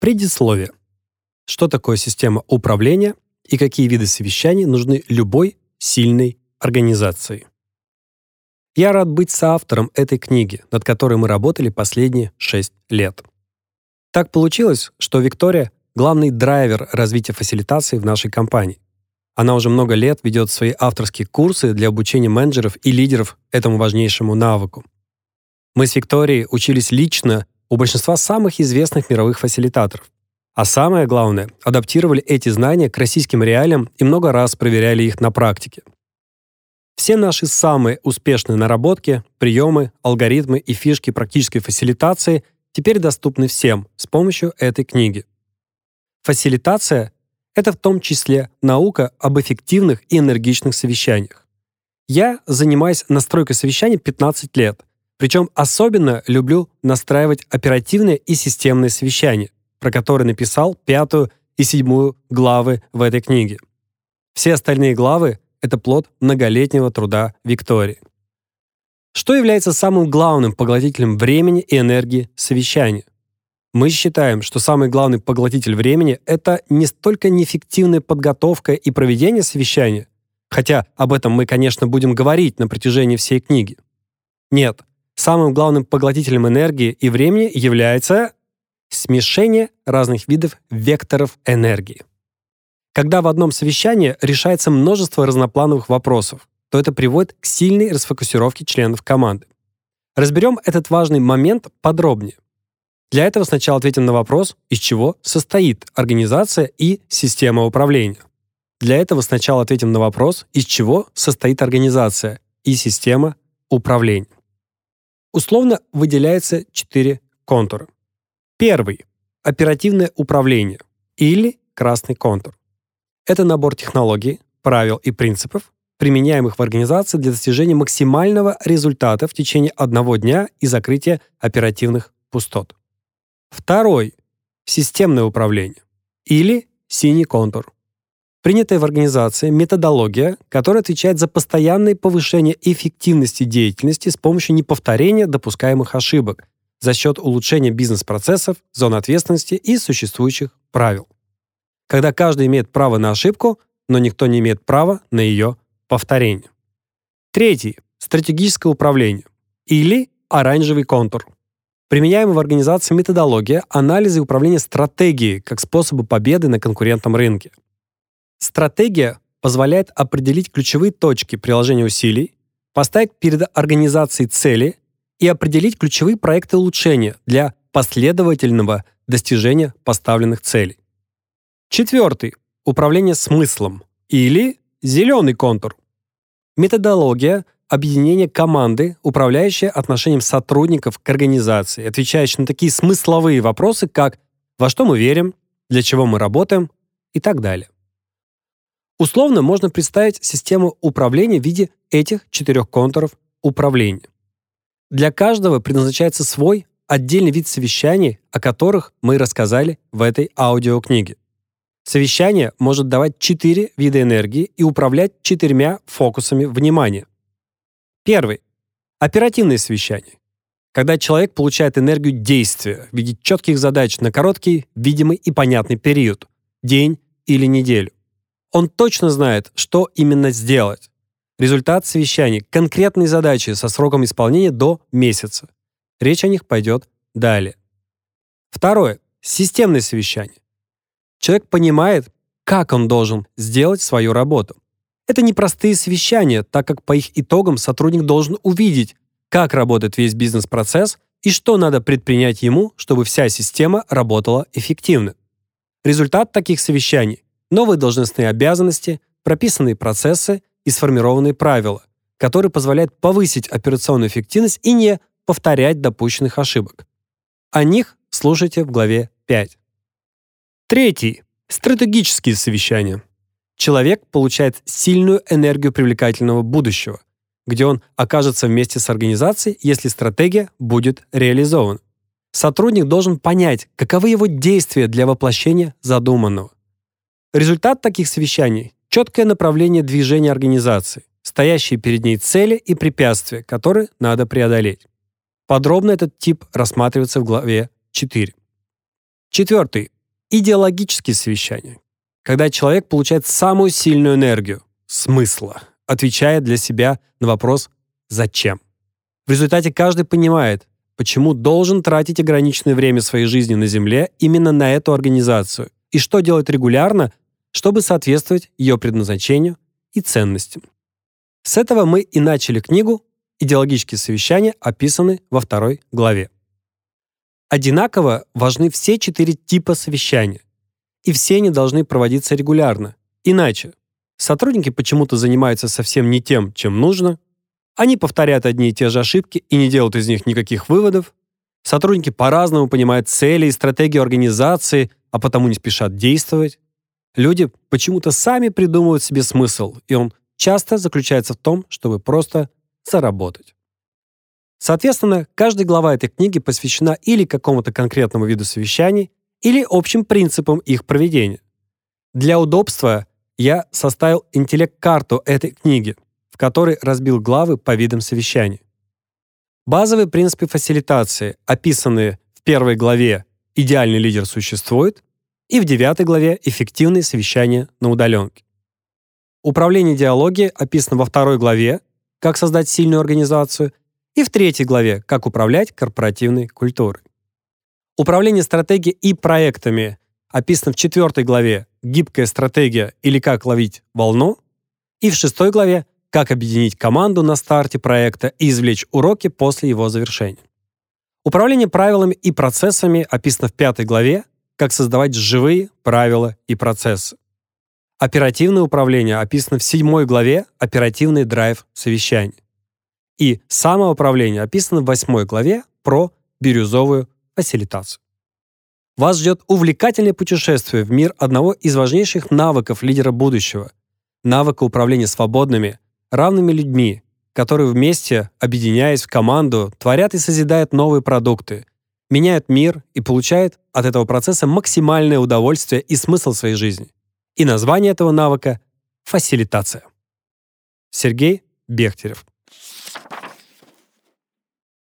Предисловие. Что такое система управления и какие виды совещаний нужны любой сильной организации? Я рад быть соавтором этой книги, над которой мы работали последние 6 лет. Так получилось, что Виктория — главный драйвер развития фасилитации в нашей компании. Она уже много лет ведет свои авторские курсы для обучения менеджеров и лидеров этому важнейшему навыку. Мы с Викторией учились лично у большинства самых известных мировых фасилитаторов. А самое главное, адаптировали эти знания к российским реалиям и много раз проверяли их на практике. Все наши самые успешные наработки, приемы, алгоритмы и фишки практической фасилитации теперь доступны всем с помощью этой книги. Фасилитация — это в том числе наука об эффективных и энергичных совещаниях. Я занимаюсь настройкой совещаний 15 лет причем особенно люблю настраивать оперативные и системные совещания, про которые написал пятую и седьмую главы в этой книге. Все остальные главы — это плод многолетнего труда Виктории. Что является самым главным поглотителем времени и энергии совещания? Мы считаем, что самый главный поглотитель времени — это не столько неэффективная подготовка и проведение совещания, хотя об этом мы, конечно, будем говорить на протяжении всей книги. Нет, Самым главным поглотителем энергии и времени является смешение разных видов векторов энергии. Когда в одном совещании решается множество разноплановых вопросов, то это приводит к сильной расфокусировке членов команды. Разберем этот важный момент подробнее. Для этого сначала ответим на вопрос, из чего состоит организация и система управления. Для этого сначала ответим на вопрос, из чего состоит организация и система управления. Условно выделяется четыре контура. Первый — оперативное управление или красный контур. Это набор технологий, правил и принципов, применяемых в организации для достижения максимального результата в течение одного дня и закрытия оперативных пустот. Второй — системное управление или синий контур принятая в организации методология, которая отвечает за постоянное повышение эффективности деятельности с помощью неповторения допускаемых ошибок за счет улучшения бизнес-процессов, зон ответственности и существующих правил. Когда каждый имеет право на ошибку, но никто не имеет права на ее повторение. Третий — стратегическое управление или оранжевый контур. Применяемая в организации методология анализа и управления стратегией как способа победы на конкурентном рынке. Стратегия позволяет определить ключевые точки приложения усилий, поставить перед организацией цели и определить ключевые проекты улучшения для последовательного достижения поставленных целей. Четвертый – управление смыслом или зеленый контур. Методология объединения команды, управляющая отношением сотрудников к организации, отвечающая на такие смысловые вопросы, как «во что мы верим», «для чего мы работаем» и так далее. Условно можно представить систему управления в виде этих четырех контуров управления. Для каждого предназначается свой отдельный вид совещаний, о которых мы рассказали в этой аудиокниге. Совещание может давать четыре вида энергии и управлять четырьмя фокусами внимания. Первый. Оперативное совещание. Когда человек получает энергию действия в виде четких задач на короткий, видимый и понятный период – день или неделю. Он точно знает, что именно сделать. Результат совещаний – конкретные задачи со сроком исполнения до месяца. Речь о них пойдет далее. Второе. Системное совещание. Человек понимает, как он должен сделать свою работу. Это непростые совещания, так как по их итогам сотрудник должен увидеть, как работает весь бизнес-процесс и что надо предпринять ему, чтобы вся система работала эффективно. Результат таких совещаний новые должностные обязанности, прописанные процессы и сформированные правила, которые позволяют повысить операционную эффективность и не повторять допущенных ошибок. О них слушайте в главе 5. Третий. Стратегические совещания. Человек получает сильную энергию привлекательного будущего, где он окажется вместе с организацией, если стратегия будет реализована. Сотрудник должен понять, каковы его действия для воплощения задуманного. Результат таких совещаний – четкое направление движения организации, стоящие перед ней цели и препятствия, которые надо преодолеть. Подробно этот тип рассматривается в главе 4. Четвертый. Идеологические совещания. Когда человек получает самую сильную энергию, смысла, отвечая для себя на вопрос «Зачем?». В результате каждый понимает, почему должен тратить ограниченное время своей жизни на Земле именно на эту организацию и что делать регулярно, чтобы соответствовать ее предназначению и ценностям. С этого мы и начали книгу «Идеологические совещания» описаны во второй главе. Одинаково важны все четыре типа совещания, и все они должны проводиться регулярно. Иначе сотрудники почему-то занимаются совсем не тем, чем нужно, они повторяют одни и те же ошибки и не делают из них никаких выводов, сотрудники по-разному понимают цели и стратегию организации, а потому не спешат действовать. Люди почему-то сами придумывают себе смысл, и он часто заключается в том, чтобы просто заработать. Соответственно, каждая глава этой книги посвящена или какому-то конкретному виду совещаний, или общим принципам их проведения. Для удобства я составил интеллект-карту этой книги, в которой разбил главы по видам совещаний. Базовые принципы фасилитации, описанные в первой главе «Идеальный лидер существует» и в девятой главе «Эффективные совещания на удаленке». Управление диалоги описано во второй главе «Как создать сильную организацию» и в третьей главе «Как управлять корпоративной культурой». Управление стратегией и проектами описано в четвертой главе «Гибкая стратегия» или «Как ловить волну» и в шестой главе «Как объединить команду на старте проекта и извлечь уроки после его завершения». Управление правилами и процессами описано в пятой главе «Как создавать живые правила и процессы». Оперативное управление описано в седьмой главе «Оперативный драйв совещаний». И самоуправление описано в восьмой главе про бирюзовую фасилитацию. Вас ждет увлекательное путешествие в мир одного из важнейших навыков лидера будущего – навыка управления свободными, равными людьми, которые вместе, объединяясь в команду, творят и созидают новые продукты, меняют мир и получают от этого процесса максимальное удовольствие и смысл своей жизни. И название этого навыка – фасилитация. Сергей Бехтерев